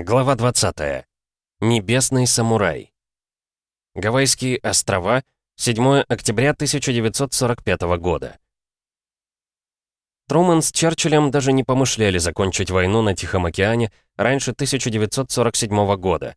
Глава 20. Небесный самурай. Гавайские острова, 7 октября 1945 года. Трумэн с Черчиллем даже не помышляли закончить войну на Тихом океане раньше 1947 года.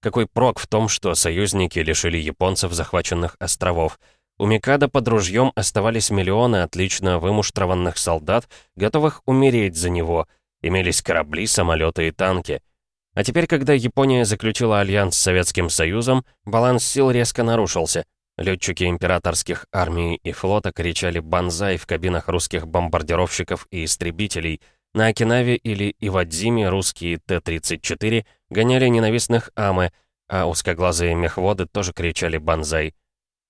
Какой прок в том, что союзники лишили японцев захваченных островов. У Микада под ружьем оставались миллионы отлично вымуштрованных солдат, готовых умереть за него. Имелись корабли, самолеты и танки — а теперь, когда Япония заключила альянс с Советским Союзом, баланс сил резко нарушился. Летчики императорских армий и флота кричали «Бонзай» в кабинах русских бомбардировщиков и истребителей. На Окинаве или Ивадзиме русские Т-34 гоняли ненавистных Амы, а узкоглазые мехводы тоже кричали «Бонзай».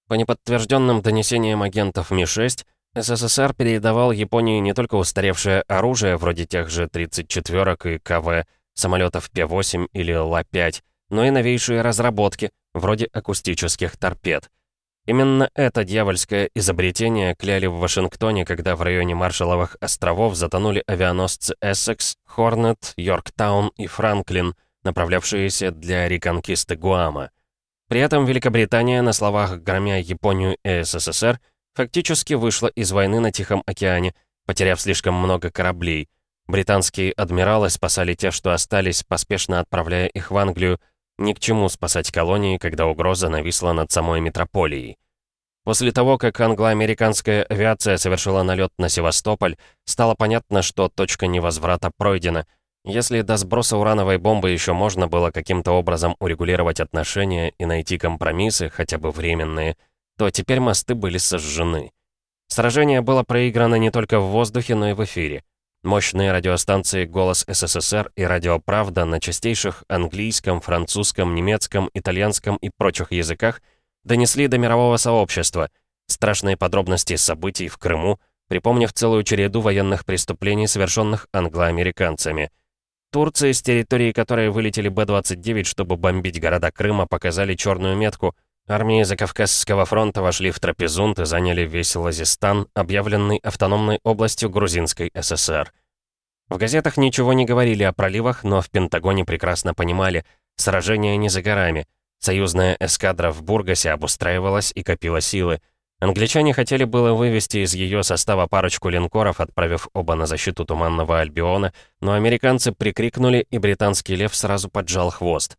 По неподтвержденным донесениям агентов Ми-6, СССР передавал Японии не только устаревшее оружие, вроде тех же 34-ок и КВ, самолетов П-8 или Ла-5, но и новейшие разработки, вроде акустических торпед. Именно это дьявольское изобретение кляли в Вашингтоне, когда в районе Маршалловых островов затонули авианосцы «Эссекс», «Хорнет», «Йорктаун» и «Франклин», направлявшиеся для реконкисты Гуама. При этом Великобритания, на словах громя Японию и СССР, фактически вышла из войны на Тихом океане, потеряв слишком много кораблей – Британские адмиралы спасали тех, что остались, поспешно отправляя их в Англию. Ни к чему спасать колонии, когда угроза нависла над самой метрополией. После того, как англо-американская авиация совершила налет на Севастополь, стало понятно, что точка невозврата пройдена. Если до сброса урановой бомбы еще можно было каким-то образом урегулировать отношения и найти компромиссы, хотя бы временные, то теперь мосты были сожжены. Сражение было проиграно не только в воздухе, но и в эфире. Мощные радиостанции «Голос СССР» и «Радио Правда» на чистейших английском, французском, немецком, итальянском и прочих языках донесли до мирового сообщества страшные подробности событий в Крыму, припомнив целую череду военных преступлений, совершенных англоамериканцами. Турции, с территории которой вылетели Б-29, чтобы бомбить города Крыма, показали черную метку — Армии Закавказского фронта вошли в Трапезунд и заняли весь Лазистан, объявленный автономной областью Грузинской ССР. В газетах ничего не говорили о проливах, но в Пентагоне прекрасно понимали, сражение не за горами. Союзная эскадра в Бургасе обустраивалась и копила силы. Англичане хотели было вывести из ее состава парочку линкоров, отправив оба на защиту Туманного Альбиона, но американцы прикрикнули, и британский лев сразу поджал хвост.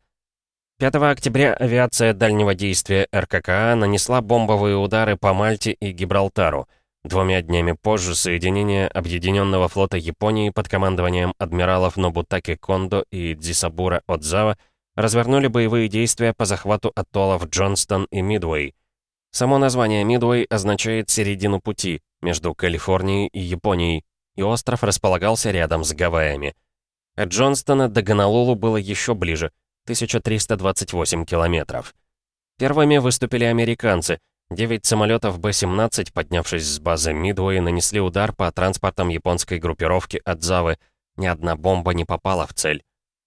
5 октября авиация дальнего действия РККА нанесла бомбовые удары по Мальте и Гибралтару. Двумя днями позже соединение Объединенного флота Японии под командованием адмиралов Нобутаки Кондо и Дзисабура Отзава развернули боевые действия по захвату атоллов Джонстон и Мидуэй. Само название Мидуэй означает «середину пути» между Калифорнией и Японией, и остров располагался рядом с Гавайями. От Джонстона до Гонолулу было еще ближе — 1328 километров. Первыми выступили американцы. Девять самолетов Б-17, поднявшись с базы Мидуэй, нанесли удар по транспортам японской группировки Адзавы. Ни одна бомба не попала в цель.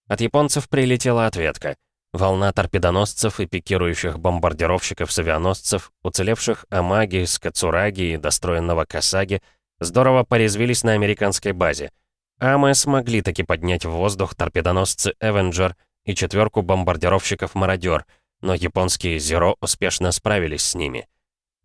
От японцев прилетела ответка. Волна торпедоносцев и пикирующих бомбардировщиков с уцелевших Амаги, Скацураги и достроенного Касаги, здорово порезвились на американской базе. АМ смогли таки поднять в воздух торпедоносцы «Эвенджер», и четверку бомбардировщиков «Мародер», но японские «Зеро» успешно справились с ними.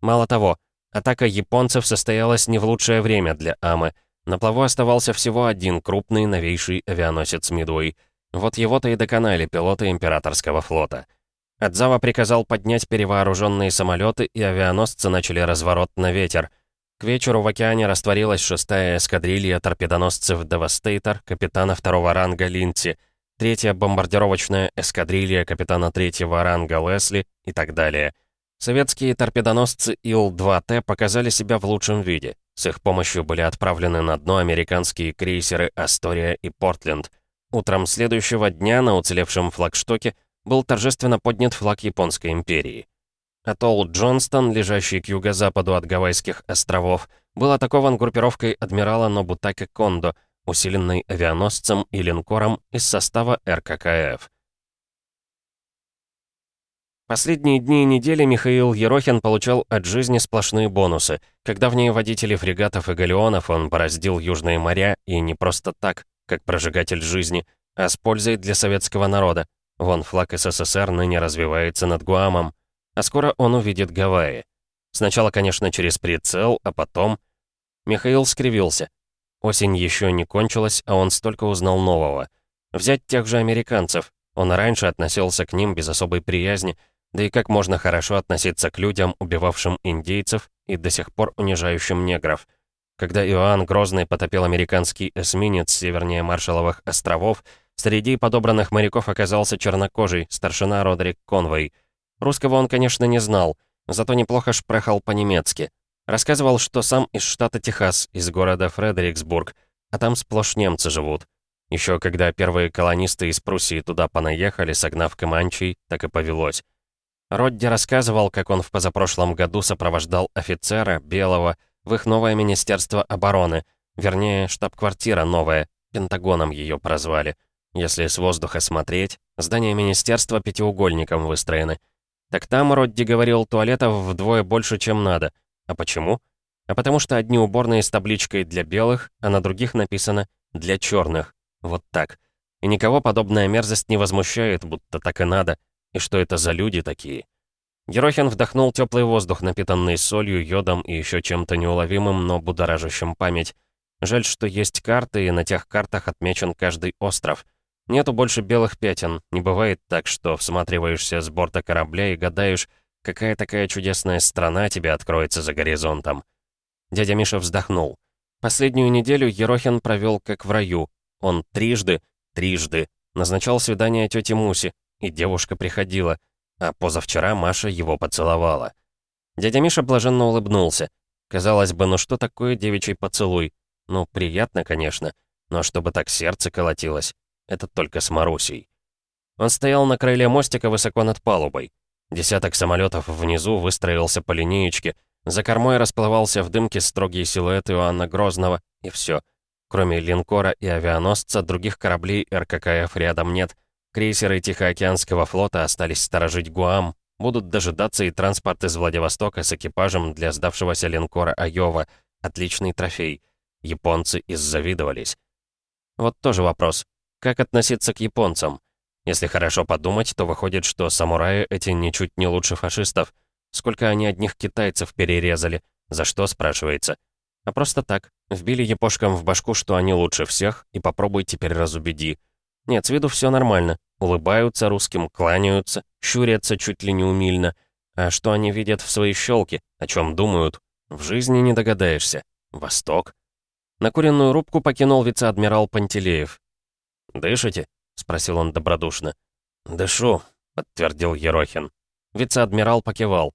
Мало того, атака японцев состоялась не в лучшее время для Амы. На плаву оставался всего один крупный новейший авианосец «Мидуэй». Вот его-то и доконали пилоты императорского флота. Адзава приказал поднять перевооруженные самолеты, и авианосцы начали разворот на ветер. К вечеру в океане растворилась шестая эскадрилья торпедоносцев «Девастейтор» капитана второго ранга Линти — третья бомбардировочная эскадрилья капитана третьего ранга Лесли и так далее. Советские торпедоносцы Ил-2Т показали себя в лучшем виде. С их помощью были отправлены на дно американские крейсеры «Астория» и «Портленд». Утром следующего дня на уцелевшем флагштоке был торжественно поднят флаг Японской империи. Атолл Джонстон, лежащий к юго-западу от Гавайских островов, был атакован группировкой адмирала Нобутаки Кондо — усиленный авианосцем и линкором из состава РККФ. Последние дни и недели Михаил Ерохин получал от жизни сплошные бонусы. Когда в ней водители фрегатов и галеонов он бороздил южные моря, и не просто так, как прожигатель жизни, а с пользой для советского народа. Вон флаг СССР ныне развивается над Гуамом, а скоро он увидит Гавайи. Сначала, конечно, через прицел, а потом... Михаил скривился. Осень еще не кончилась, а он столько узнал нового. Взять тех же американцев. Он раньше относился к ним без особой приязни, да и как можно хорошо относиться к людям, убивавшим индейцев и до сих пор унижающим негров. Когда Иоанн Грозный потопил американский эсминец севернее Маршаловых островов, среди подобранных моряков оказался чернокожий, старшина Родрик Конвой. Русского он, конечно, не знал, зато неплохо шпрехал по-немецки. Рассказывал, что сам из штата Техас, из города Фредериксбург, а там сплошь немцы живут. Еще когда первые колонисты из Пруссии туда понаехали, согнав Каманчей, так и повелось. Родди рассказывал, как он в позапрошлом году сопровождал офицера, белого, в их новое Министерство обороны, вернее, штаб-квартира новая, Пентагоном ее прозвали. Если с воздуха смотреть, здание министерства пятиугольником выстроены. Так там, Родди говорил, туалетов вдвое больше, чем надо. А почему? А потому что одни уборные с табличкой «для белых», а на других написано «для черных». Вот так. И никого подобная мерзость не возмущает, будто так и надо. И что это за люди такие? Ерохин вдохнул теплый воздух, напитанный солью, йодом и еще чем-то неуловимым, но будоражащим память. Жаль, что есть карты, и на тех картах отмечен каждый остров. Нету больше белых пятен. Не бывает так, что всматриваешься с борта корабля и гадаешь, какая такая чудесная страна тебе откроется за горизонтом. Дядя Миша вздохнул. Последнюю неделю Ерохин провел как в раю. Он трижды, трижды назначал свидание тете Мусе, и девушка приходила, а позавчера Маша его поцеловала. Дядя Миша блаженно улыбнулся. Казалось бы, ну что такое девичий поцелуй? Ну, приятно, конечно, но чтобы так сердце колотилось, это только с Марусей. Он стоял на крыле мостика высоко над палубой. Десяток самолетов внизу выстроился по линеечке, за кормой расплывался в дымке строгий силуэт Иоанна Грозного, и все. Кроме линкора и авианосца, других кораблей РККФ рядом нет — Крейсеры Тихоокеанского флота остались сторожить Гуам, будут дожидаться и транспорт из Владивостока с экипажем для сдавшегося линкора Айова. Отличный трофей. Японцы иззавидовались. Вот тоже вопрос. Как относиться к японцам? Если хорошо подумать, то выходит, что самураи эти ничуть не лучше фашистов. Сколько они одних китайцев перерезали? За что, спрашивается? А просто так. Вбили япошкам в башку, что они лучше всех, и попробуй теперь разубеди. Нет, с виду все нормально. Улыбаются русским, кланяются, щурятся чуть ли не умильно. А что они видят в своей щелке, о чем думают, в жизни не догадаешься. Восток. Накуренную рубку покинул вице-адмирал Пантелеев. «Дышите?» — спросил он добродушно. «Дышу», — подтвердил Ерохин. Вице-адмирал покивал.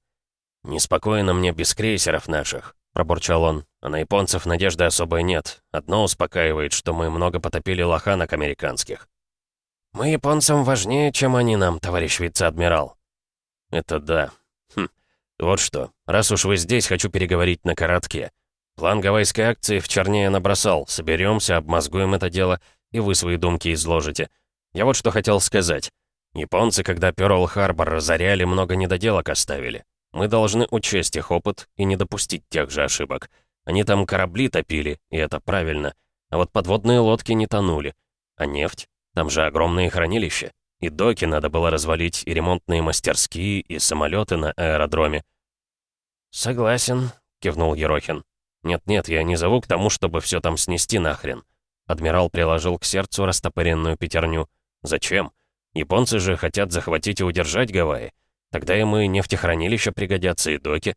«Неспокойно мне без крейсеров наших», — пробурчал он. «А на японцев надежды особой нет. Одно успокаивает, что мы много потопили лоханок американских. «Мы японцам важнее, чем они нам, товарищ вице-адмирал». «Это да. Хм. Вот что, раз уж вы здесь, хочу переговорить на коротке. План гавайской акции в чернее набросал. Соберемся, обмозгуем это дело, и вы свои думки изложите. Я вот что хотел сказать. Японцы, когда Пёрл-Харбор разоряли, много недоделок оставили. Мы должны учесть их опыт и не допустить тех же ошибок. Они там корабли топили, и это правильно. А вот подводные лодки не тонули. А нефть? Там же огромные хранилища. И доки надо было развалить, и ремонтные мастерские, и самолеты на аэродроме. «Согласен», — кивнул Ерохин. «Нет-нет, я не зову к тому, чтобы все там снести нахрен». Адмирал приложил к сердцу растопыренную пятерню. «Зачем? Японцы же хотят захватить и удержать Гавайи. Тогда им и нефтехранилища пригодятся, и доки».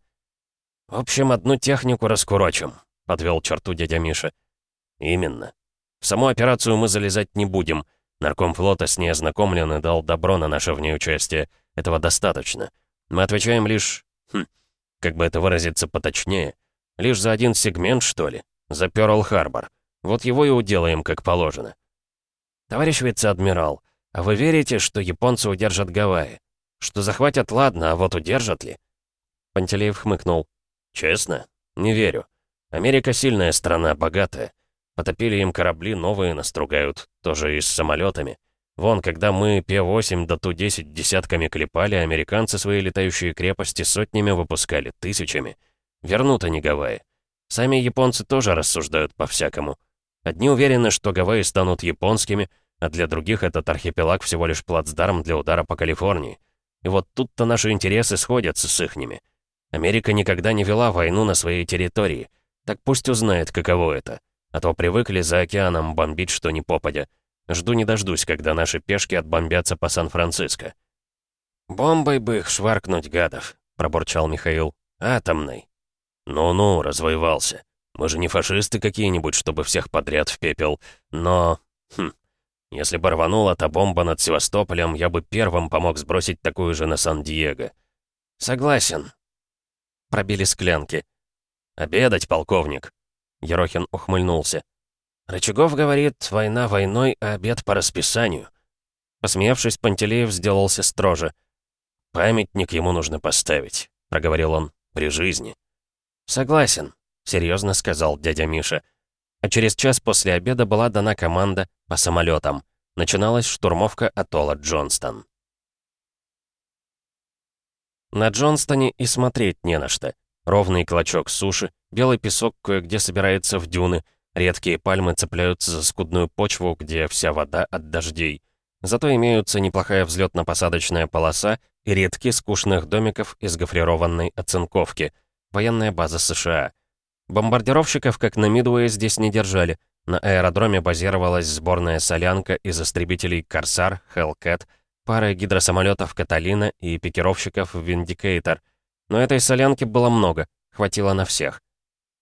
«В общем, одну технику раскурочим», — подвел черту дядя Миша. «Именно. В саму операцию мы залезать не будем». Нарком флота с ней ознакомлен и дал добро на наше в ней участие. Этого достаточно. Мы отвечаем лишь... Хм, как бы это выразиться поточнее? Лишь за один сегмент, что ли? За Пёрл-Харбор. Вот его и уделаем, как положено. Товарищ вице-адмирал, а вы верите, что японцы удержат Гавайи? Что захватят, ладно, а вот удержат ли? Пантелеев хмыкнул. Честно? Не верю. Америка сильная страна, богатая. Потопили им корабли, новые настругают, тоже и с самолетами. Вон, когда мы П-8 до Ту-10 десятками клепали, американцы свои летающие крепости сотнями выпускали, тысячами. Вернут они Гавайи. Сами японцы тоже рассуждают по-всякому. Одни уверены, что Гавайи станут японскими, а для других этот архипелаг всего лишь плацдарм для удара по Калифорнии. И вот тут-то наши интересы сходятся с ихними. Америка никогда не вела войну на своей территории. Так пусть узнает, каково это. А то привыкли за океаном бомбить что ни попадя. Жду не дождусь, когда наши пешки отбомбятся по Сан-Франциско. «Бомбой бы их шваркнуть, гадов», — пробурчал Михаил. «Атомной». «Ну-ну, развоевался. Мы же не фашисты какие-нибудь, чтобы всех подряд в пепел. Но... Хм, если бы рванула та бомба над Севастополем, я бы первым помог сбросить такую же на Сан-Диего. Согласен. Пробили склянки. «Обедать, полковник!» Ерохин ухмыльнулся. «Рычагов говорит, война войной, а обед по расписанию». Посмеявшись, Пантелеев сделался строже. «Памятник ему нужно поставить», — проговорил он, — «при жизни». «Согласен», — серьезно сказал дядя Миша. А через час после обеда была дана команда по самолетам. Начиналась штурмовка атолла Джонстон. На Джонстоне и смотреть не на что. Ровный клочок суши, белый песок кое-где собирается в дюны, редкие пальмы цепляются за скудную почву, где вся вода от дождей. Зато имеются неплохая взлетно-посадочная полоса и редки скучных домиков из гофрированной оцинковки. Военная база США. Бомбардировщиков, как на Мидуэе, здесь не держали. На аэродроме базировалась сборная солянка из истребителей «Корсар», «Хелкэт», пары гидросамолетов «Каталина» и пикировщиков «Виндикейтор». Но этой солянки было много, хватило на всех.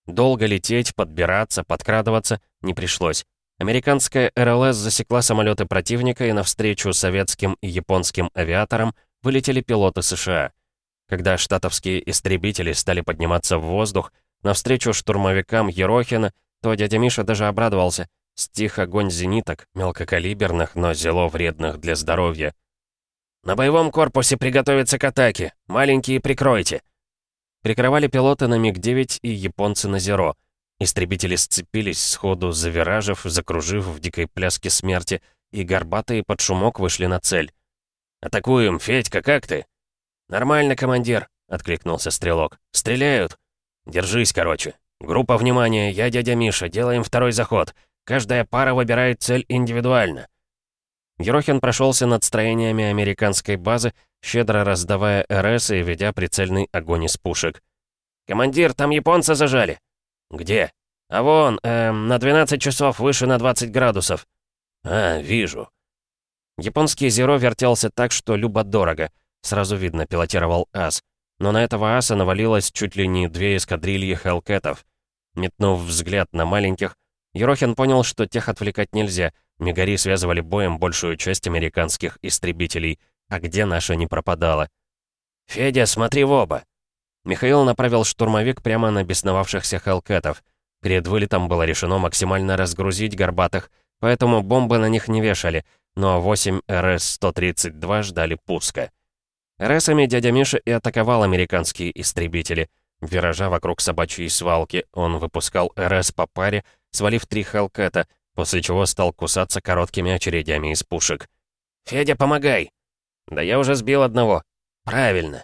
Долго лететь, подбираться, подкрадываться не пришлось. Американская РЛС засекла самолеты противника, и навстречу советским и японским авиаторам вылетели пилоты США. Когда штатовские истребители стали подниматься в воздух, Навстречу штурмовикам Ерохина, то дядя Миша даже обрадовался. Стих огонь зениток, мелкокалиберных, но зело вредных для здоровья. «На боевом корпусе приготовиться к атаке! Маленькие прикройте!» Прикрывали пилоты на МиГ-9 и японцы на Зеро. Истребители сцепились сходу, завиражив, закружив в дикой пляске смерти, и горбатые под шумок вышли на цель. «Атакуем, Федька, как ты?» «Нормально, командир», — откликнулся стрелок. «Стреляют!» «Держись, короче. Группа, внимания, я дядя Миша, делаем второй заход. Каждая пара выбирает цель индивидуально». Ерохин прошелся над строениями американской базы, щедро раздавая РС и ведя прицельный огонь из пушек. «Командир, там японца зажали!» «Где?» «А вон, эм, на 12 часов выше на 20 градусов». «А, вижу». Японский Зеро вертелся так, что любо-дорого. Сразу видно, пилотировал ас но на этого аса навалилось чуть ли не две эскадрильи хелкетов. Метнув взгляд на маленьких, Ерохин понял, что тех отвлекать нельзя. Мегари связывали боем большую часть американских истребителей. А где наша не пропадала? «Федя, смотри в оба!» Михаил направил штурмовик прямо на бесновавшихся хелкетов. Перед вылетом было решено максимально разгрузить горбатых, поэтому бомбы на них не вешали, но 8 РС-132 ждали пуска. РСами дядя Миша и атаковал американские истребители. Виража вокруг собачьей свалки он выпускал РС по паре, свалив три Хелкета, после чего стал кусаться короткими очередями из пушек. «Федя, помогай!» «Да я уже сбил одного». «Правильно».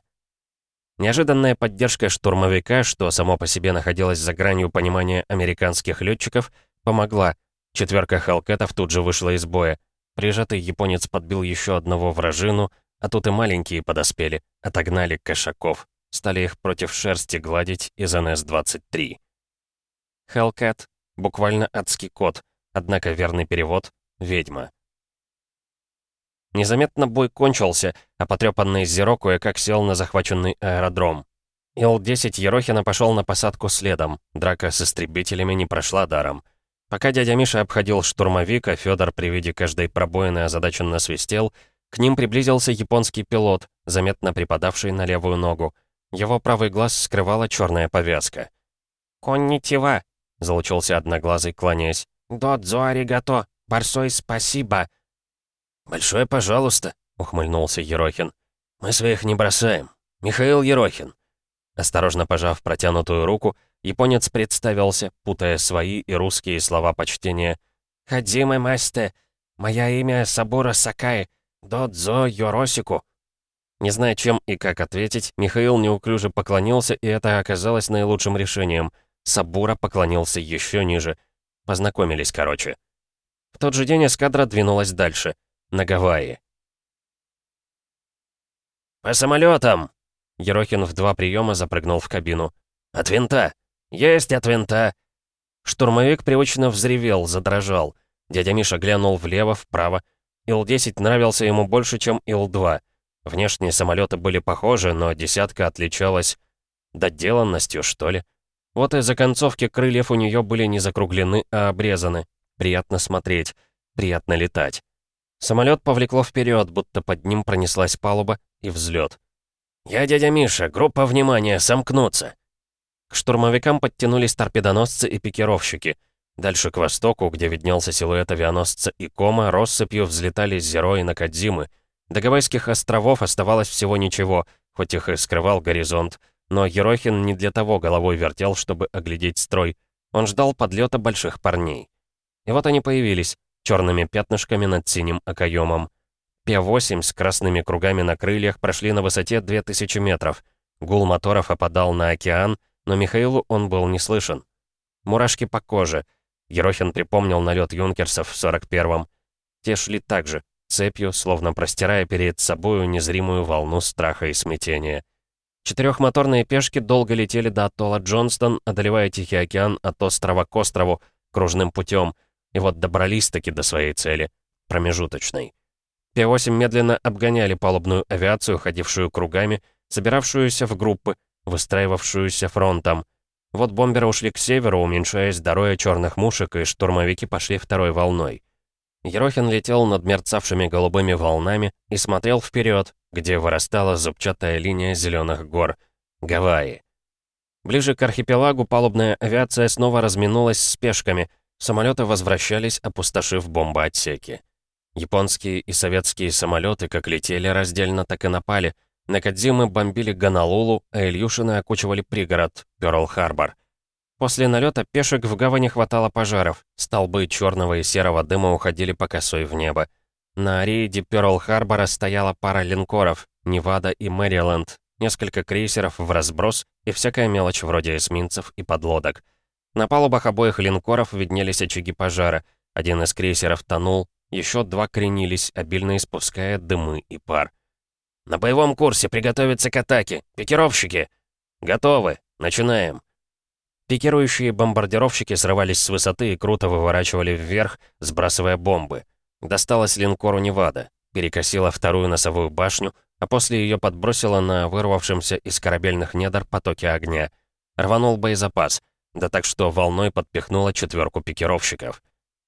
Неожиданная поддержка штурмовика, что само по себе находилось за гранью понимания американских летчиков, помогла. Четверка Хелкетов тут же вышла из боя. Прижатый японец подбил еще одного вражину — а тут и маленькие подоспели, отогнали кошаков, стали их против шерсти гладить из НС-23. Hellcat — буквально адский кот, однако верный перевод — ведьма. Незаметно бой кончился, а потрепанный Зеро кое-как сел на захваченный аэродром. Ил-10 Ерохина пошел на посадку следом, драка с истребителями не прошла даром. Пока дядя Миша обходил штурмовик, а Федор при виде каждой пробоины озадаченно свистел — к ним приблизился японский пилот, заметно припадавший на левую ногу. Его правый глаз скрывала черная повязка. «Коннитива!» — залучился одноглазый, кланяясь. «Додзо аригато! Барсой спасибо!» «Большое пожалуйста!» — ухмыльнулся Ерохин. «Мы своих не бросаем. Михаил Ерохин!» Осторожно пожав протянутую руку, японец представился, путая свои и русские слова почтения. «Хадзимы масте! Мое имя Сабура Сакай!» «Додзо Йоросику!» Не зная, чем и как ответить, Михаил неуклюже поклонился, и это оказалось наилучшим решением. Сабура поклонился еще ниже. Познакомились, короче. В тот же день эскадра двинулась дальше, на Гавайи. «По самолетам!» Ерохин в два приема запрыгнул в кабину. «От винта! Есть от винта!» Штурмовик привычно взревел, задрожал. Дядя Миша глянул влево, вправо. Ил-10 нравился ему больше, чем Ил-2. Внешние самолеты были похожи, но десятка отличалась доделанностью, что ли. Вот из-за концовки крыльев у нее были не закруглены, а обрезаны. Приятно смотреть, приятно летать. Самолет повлекло вперед, будто под ним пронеслась палуба и взлет. «Я дядя Миша, группа внимания, сомкнуться!» К штурмовикам подтянулись торпедоносцы и пикировщики. Дальше к востоку, где виднелся силуэт авианосца Икома, россыпью взлетали Зеро и Накадзимы. До Гавайских островов оставалось всего ничего, хоть их и скрывал горизонт, но Ерохин не для того головой вертел, чтобы оглядеть строй. Он ждал подлета больших парней. И вот они появились, черными пятнышками над синим окоемом. П-8 с красными кругами на крыльях прошли на высоте 2000 метров. Гул моторов опадал на океан, но Михаилу он был не слышен. Мурашки по коже. Ерохин припомнил налет юнкерсов в 41-м. Те шли так же, цепью, словно простирая перед собою незримую волну страха и смятения. Четырехмоторные пешки долго летели до атолла Джонстон, одолевая Тихий океан от острова к острову, кружным путем, и вот добрались-таки до своей цели, промежуточной. П-8 медленно обгоняли палубную авиацию, ходившую кругами, собиравшуюся в группы, выстраивавшуюся фронтом. Вот бомберы ушли к северу, уменьшаясь до роя черных мушек, и штурмовики пошли второй волной. Ерохин летел над мерцавшими голубыми волнами и смотрел вперед, где вырастала зубчатая линия зеленых гор. Гавайи. Ближе к архипелагу палубная авиация снова разминулась с пешками. Самолеты возвращались, опустошив бомбоотсеки. Японские и советские самолеты как летели раздельно, так и напали. Накадзимы бомбили Гонолулу, а Ильюшины окучивали пригород, Пёрл-Харбор. После налета пешек в гавани хватало пожаров. Столбы черного и серого дыма уходили по косой в небо. На рейде Пёрл-Харбора стояла пара линкоров, Невада и Мэриленд, несколько крейсеров в разброс и всякая мелочь вроде эсминцев и подлодок. На палубах обоих линкоров виднелись очаги пожара. Один из крейсеров тонул, еще два кренились, обильно испуская дымы и пар. «На боевом курсе приготовиться к атаке! Пикировщики!» «Готовы! Начинаем!» Пикирующие бомбардировщики срывались с высоты и круто выворачивали вверх, сбрасывая бомбы. Досталось линкору Невада, перекосила вторую носовую башню, а после ее подбросила на вырвавшемся из корабельных недр потоке огня. Рванул боезапас, да так что волной подпихнула четверку пикировщиков.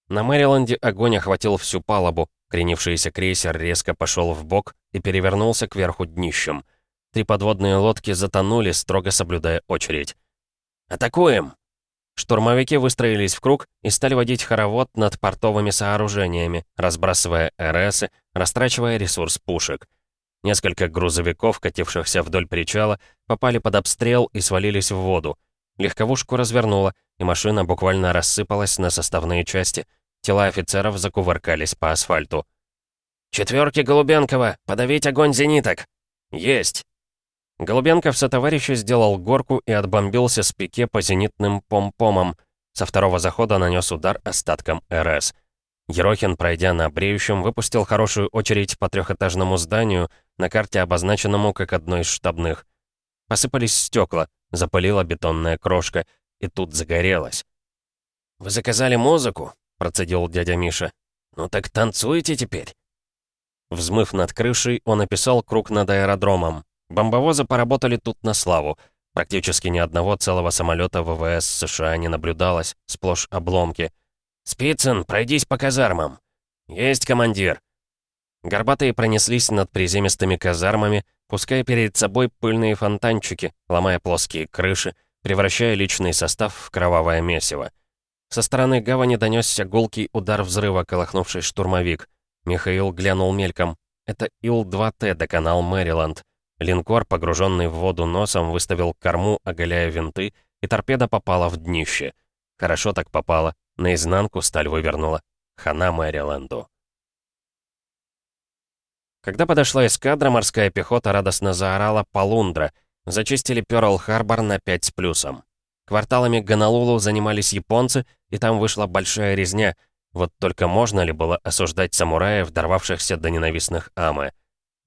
На Мэриленде огонь охватил всю палубу, кренившийся крейсер резко пошел в бок и перевернулся кверху днищем. Три подводные лодки затонули, строго соблюдая очередь. «Атакуем!» Штурмовики выстроились в круг и стали водить хоровод над портовыми сооружениями, разбрасывая РСы, растрачивая ресурс пушек. Несколько грузовиков, катившихся вдоль причала, попали под обстрел и свалились в воду. Легковушку развернуло, и машина буквально рассыпалась на составные части. Тела офицеров закувыркались по асфальту. «Четверки Голубенкова! Подавить огонь зениток!» «Есть!» Голубенков со товарища сделал горку и отбомбился с пике по зенитным пом-помам. Со второго захода нанес удар остатком РС. Ерохин, пройдя на бреющем, выпустил хорошую очередь по трехэтажному зданию, на карте обозначенному как одно из штабных. Посыпались стекла, запылила бетонная крошка, и тут загорелось. «Вы заказали музыку?» — процедил дядя Миша. «Ну так танцуете теперь?» Взмыв над крышей, он описал круг над аэродромом. Бомбовозы поработали тут на славу. Практически ни одного целого самолета ВВС США не наблюдалось, сплошь обломки. «Спицын, пройдись по казармам!» «Есть, командир!» Горбатые пронеслись над приземистыми казармами, пуская перед собой пыльные фонтанчики, ломая плоские крыши, превращая личный состав в кровавое месиво. Со стороны гавани донесся гулкий удар взрыва, колохнувший штурмовик. Михаил глянул мельком. Это Ил-2Т доконал Мэриленд. Линкор, погруженный в воду носом, выставил корму, оголяя винты, и торпеда попала в днище. Хорошо так попала. Наизнанку сталь вывернула. Хана Мэриленду. Когда подошла эскадра, морская пехота радостно заорала «Полундра», Зачистили Пёрл-Харбор на 5 с плюсом. Кварталами Гонолулу занимались японцы, и там вышла большая резня. Вот только можно ли было осуждать самураев, дорвавшихся до ненавистных Амы?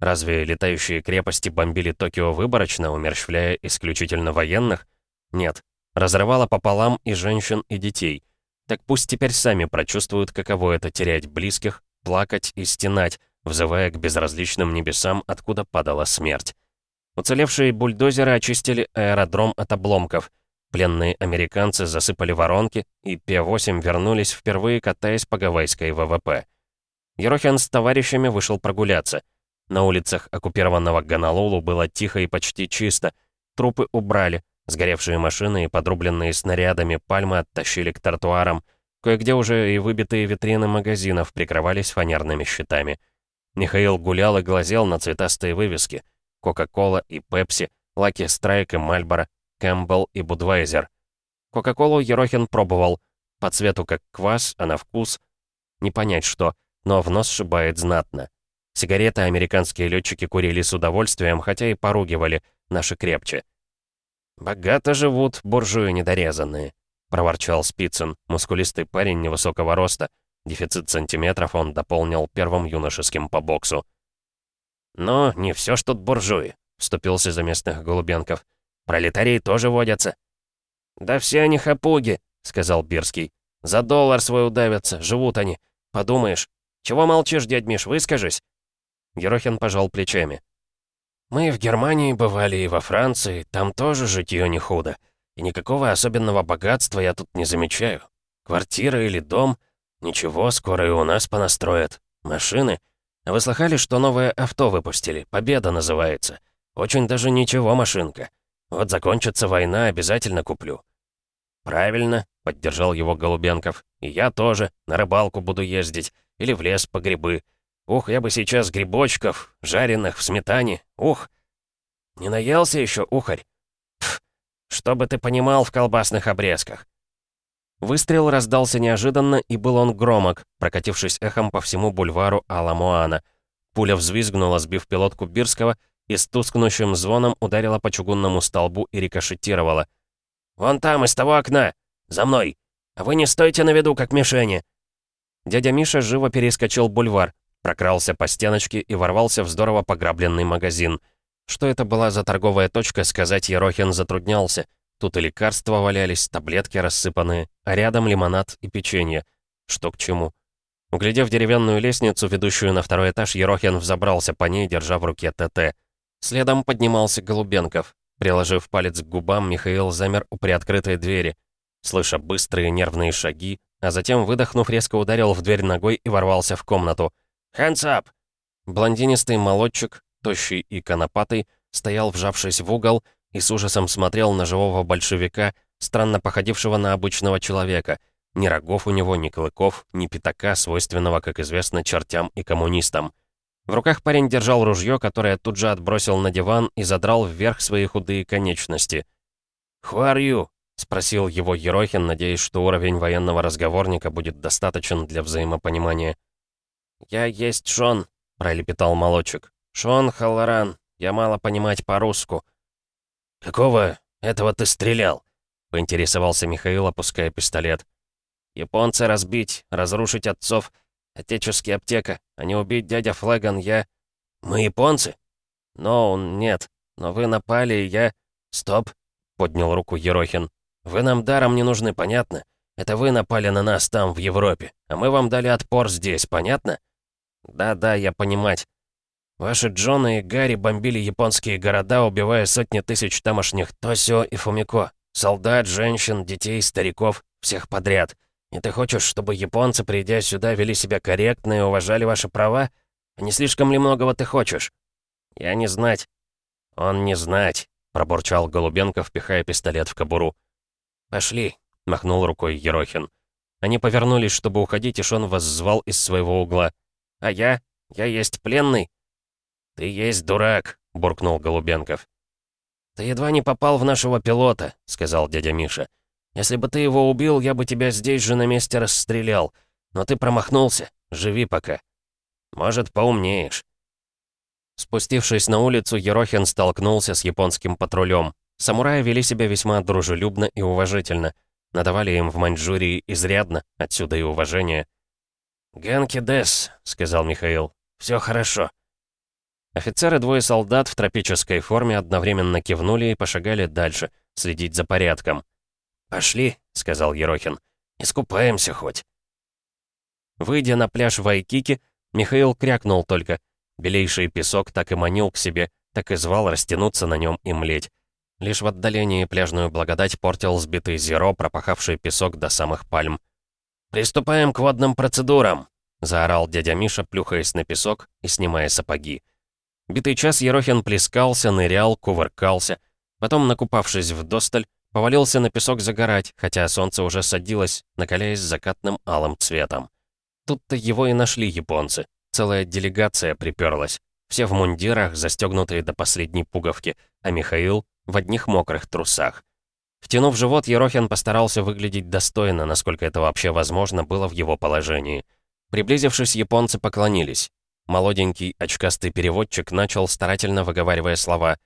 Разве летающие крепости бомбили Токио выборочно, умерщвляя исключительно военных? Нет. Разрывало пополам и женщин, и детей. Так пусть теперь сами прочувствуют, каково это терять близких, плакать и стенать, взывая к безразличным небесам, откуда падала смерть. Уцелевшие бульдозеры очистили аэродром от обломков. Пленные американцы засыпали воронки, и П-8 вернулись впервые, катаясь по гавайской ВВП. Ерохин с товарищами вышел прогуляться. На улицах оккупированного Гонолулу было тихо и почти чисто. Трупы убрали, сгоревшие машины и подрубленные снарядами пальмы оттащили к тротуарам. Кое-где уже и выбитые витрины магазинов прикрывались фанерными щитами. Михаил гулял и глазел на цветастые вывески. Кока-кола и Пепси, Лаки Страйк и Мальборо, Кэмпбелл и Будвайзер. Кока-колу Ерохин пробовал. По цвету как квас, а на вкус... Не понять что, но в нос шибает знатно. Сигареты американские летчики курили с удовольствием, хотя и поругивали, наши крепче. «Богато живут буржуи недорезанные», — проворчал Спицын, мускулистый парень невысокого роста. Дефицит сантиметров он дополнил первым юношеским по боксу. «Но не все ж тут буржуи», — вступился за местных Голубенков. «Пролетарии тоже водятся». «Да все они хапуги», — сказал Бирский. «За доллар свой удавятся, живут они. Подумаешь. Чего молчишь, дядь Миш, выскажись?» Ерохин пожал плечами. «Мы в Германии бывали и во Франции, там тоже житье не худо. И никакого особенного богатства я тут не замечаю. Квартира или дом? Ничего, скоро и у нас понастроят. Машины? А вы слыхали, что новое авто выпустили? Победа называется. Очень даже ничего машинка. Вот закончится война, обязательно куплю». «Правильно», — поддержал его Голубенков. «И я тоже. На рыбалку буду ездить. Или в лес по грибы. Ух, я бы сейчас грибочков, жареных в сметане. Ух! Не наелся еще, ухарь? Пф, что бы ты понимал в колбасных обрезках. Выстрел раздался неожиданно, и был он громок, прокатившись эхом по всему бульвару Аламуана. Пуля взвизгнула, сбив пилотку Бирского, и с тускнущим звоном ударила по чугунному столбу и рикошетировала. «Вон там, из того окна! За мной! А вы не стойте на виду, как мишени!» Дядя Миша живо перескочил бульвар, Прокрался по стеночке и ворвался в здорово пограбленный магазин. Что это была за торговая точка, сказать Ерохин затруднялся. Тут и лекарства валялись, таблетки рассыпанные, а рядом лимонад и печенье. Что к чему? Углядев деревянную лестницу, ведущую на второй этаж, Ерохин взобрался по ней, держа в руке ТТ. Следом поднимался Голубенков. Приложив палец к губам, Михаил замер у приоткрытой двери. Слыша быстрые нервные шаги, а затем, выдохнув, резко ударил в дверь ногой и ворвался в комнату. «Hands up!» Блондинистый молодчик, тощий и конопатый, стоял, вжавшись в угол, и с ужасом смотрел на живого большевика, странно походившего на обычного человека. Ни рогов у него, ни клыков, ни пятака, свойственного, как известно, чертям и коммунистам. В руках парень держал ружье, которое тут же отбросил на диван и задрал вверх свои худые конечности. «Who are you?» — спросил его Ерохин, надеясь, что уровень военного разговорника будет достаточен для взаимопонимания. «Я есть Шон», — пролепетал молочек. «Шон Халлоран. Я мало понимать по-русски». «Какого этого ты стрелял?» — поинтересовался Михаил, опуская пистолет. «Японцы разбить, разрушить отцов. Отеческие аптека, а не убить дядя Флэган, я...» «Мы японцы?» «Но, нет. Но вы напали, и я...» «Стоп!» — поднял руку Ерохин. «Вы нам даром не нужны, понятно? Это вы напали на нас там, в Европе, а мы вам дали отпор здесь, понятно?» Да-да, я понимать. Ваши Джоны и Гарри бомбили японские города, убивая сотни тысяч тамошних Тосио и Фумико. Солдат, женщин, детей, стариков, всех подряд. И ты хочешь, чтобы японцы, придя сюда, вели себя корректно и уважали ваши права? А не слишком ли многого ты хочешь? Я не знать. Он не знать, пробурчал Голубенко, впихая пистолет в кобуру. «Пошли», — махнул рукой Ерохин. Они повернулись, чтобы уходить, и Шон воззвал из своего угла. А я? Я есть пленный?» «Ты есть дурак», — буркнул Голубенков. «Ты едва не попал в нашего пилота», — сказал дядя Миша. «Если бы ты его убил, я бы тебя здесь же на месте расстрелял. Но ты промахнулся. Живи пока. Может, поумнеешь». Спустившись на улицу, Ерохин столкнулся с японским патрулем. Самураи вели себя весьма дружелюбно и уважительно. Надавали им в Маньчжурии изрядно, отсюда и уважение. «Генки Дес», — сказал Михаил. «Все хорошо». Офицеры двое солдат в тропической форме одновременно кивнули и пошагали дальше, следить за порядком. «Пошли», — сказал Ерохин. «Искупаемся хоть». Выйдя на пляж Вайкики, Михаил крякнул только. Белейший песок так и манил к себе, так и звал растянуться на нем и млеть. Лишь в отдалении пляжную благодать портил сбитый зеро, пропахавший песок до самых пальм. «Приступаем к водным процедурам!» — заорал дядя Миша, плюхаясь на песок и снимая сапоги. Битый час Ерохин плескался, нырял, кувыркался. Потом, накупавшись в досталь, повалился на песок загорать, хотя солнце уже садилось, накаляясь закатным алым цветом. Тут-то его и нашли японцы. Целая делегация приперлась. Все в мундирах, застегнутые до последней пуговки, а Михаил в одних мокрых трусах. Втянув живот, Ерохин постарался выглядеть достойно, насколько это вообще возможно было в его положении. Приблизившись, японцы поклонились. Молоденький очкастый переводчик начал, старательно выговаривая слова.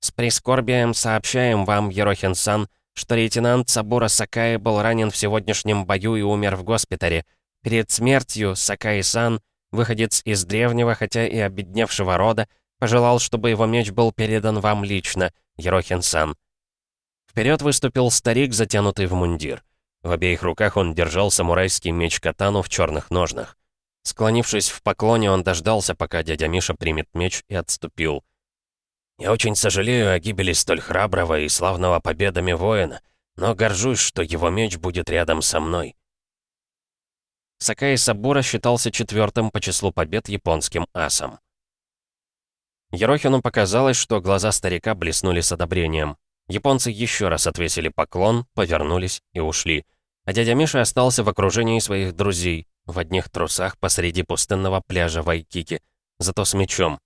«С прискорбием сообщаем вам, Ерохин-сан, что лейтенант Сабура Сакаи был ранен в сегодняшнем бою и умер в госпитале. Перед смертью Сакаи-сан, выходец из древнего, хотя и обедневшего рода, пожелал, чтобы его меч был передан вам лично, Ерохин-сан. Вперед выступил старик, затянутый в мундир. В обеих руках он держал самурайский меч-катану в черных ножнах. Склонившись в поклоне, он дождался, пока дядя Миша примет меч и отступил. «Я очень сожалею о гибели столь храброго и славного победами воина, но горжусь, что его меч будет рядом со мной». Сакаи Сабура считался четвертым по числу побед японским асом. Ерохину показалось, что глаза старика блеснули с одобрением. Японцы еще раз отвесили поклон, повернулись и ушли. А дядя Миша остался в окружении своих друзей, в одних трусах посреди пустынного пляжа Вайкики, зато с мечом.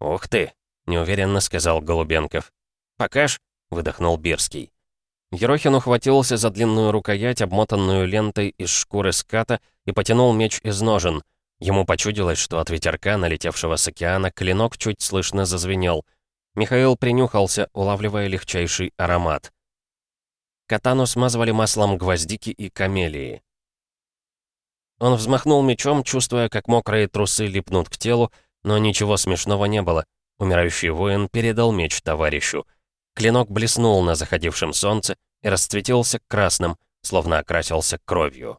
«Ух ты!» — неуверенно сказал Голубенков. «Покаж?» — выдохнул Бирский. Ерохин ухватился за длинную рукоять, обмотанную лентой из шкуры ската, и потянул меч из ножен. Ему почудилось, что от ветерка, налетевшего с океана, клинок чуть слышно зазвенел — Михаил принюхался, улавливая легчайший аромат. Катану смазывали маслом гвоздики и камелии. Он взмахнул мечом, чувствуя, как мокрые трусы липнут к телу, но ничего смешного не было. Умирающий воин передал меч товарищу. Клинок блеснул на заходившем солнце и расцветился красным, словно окрасился кровью.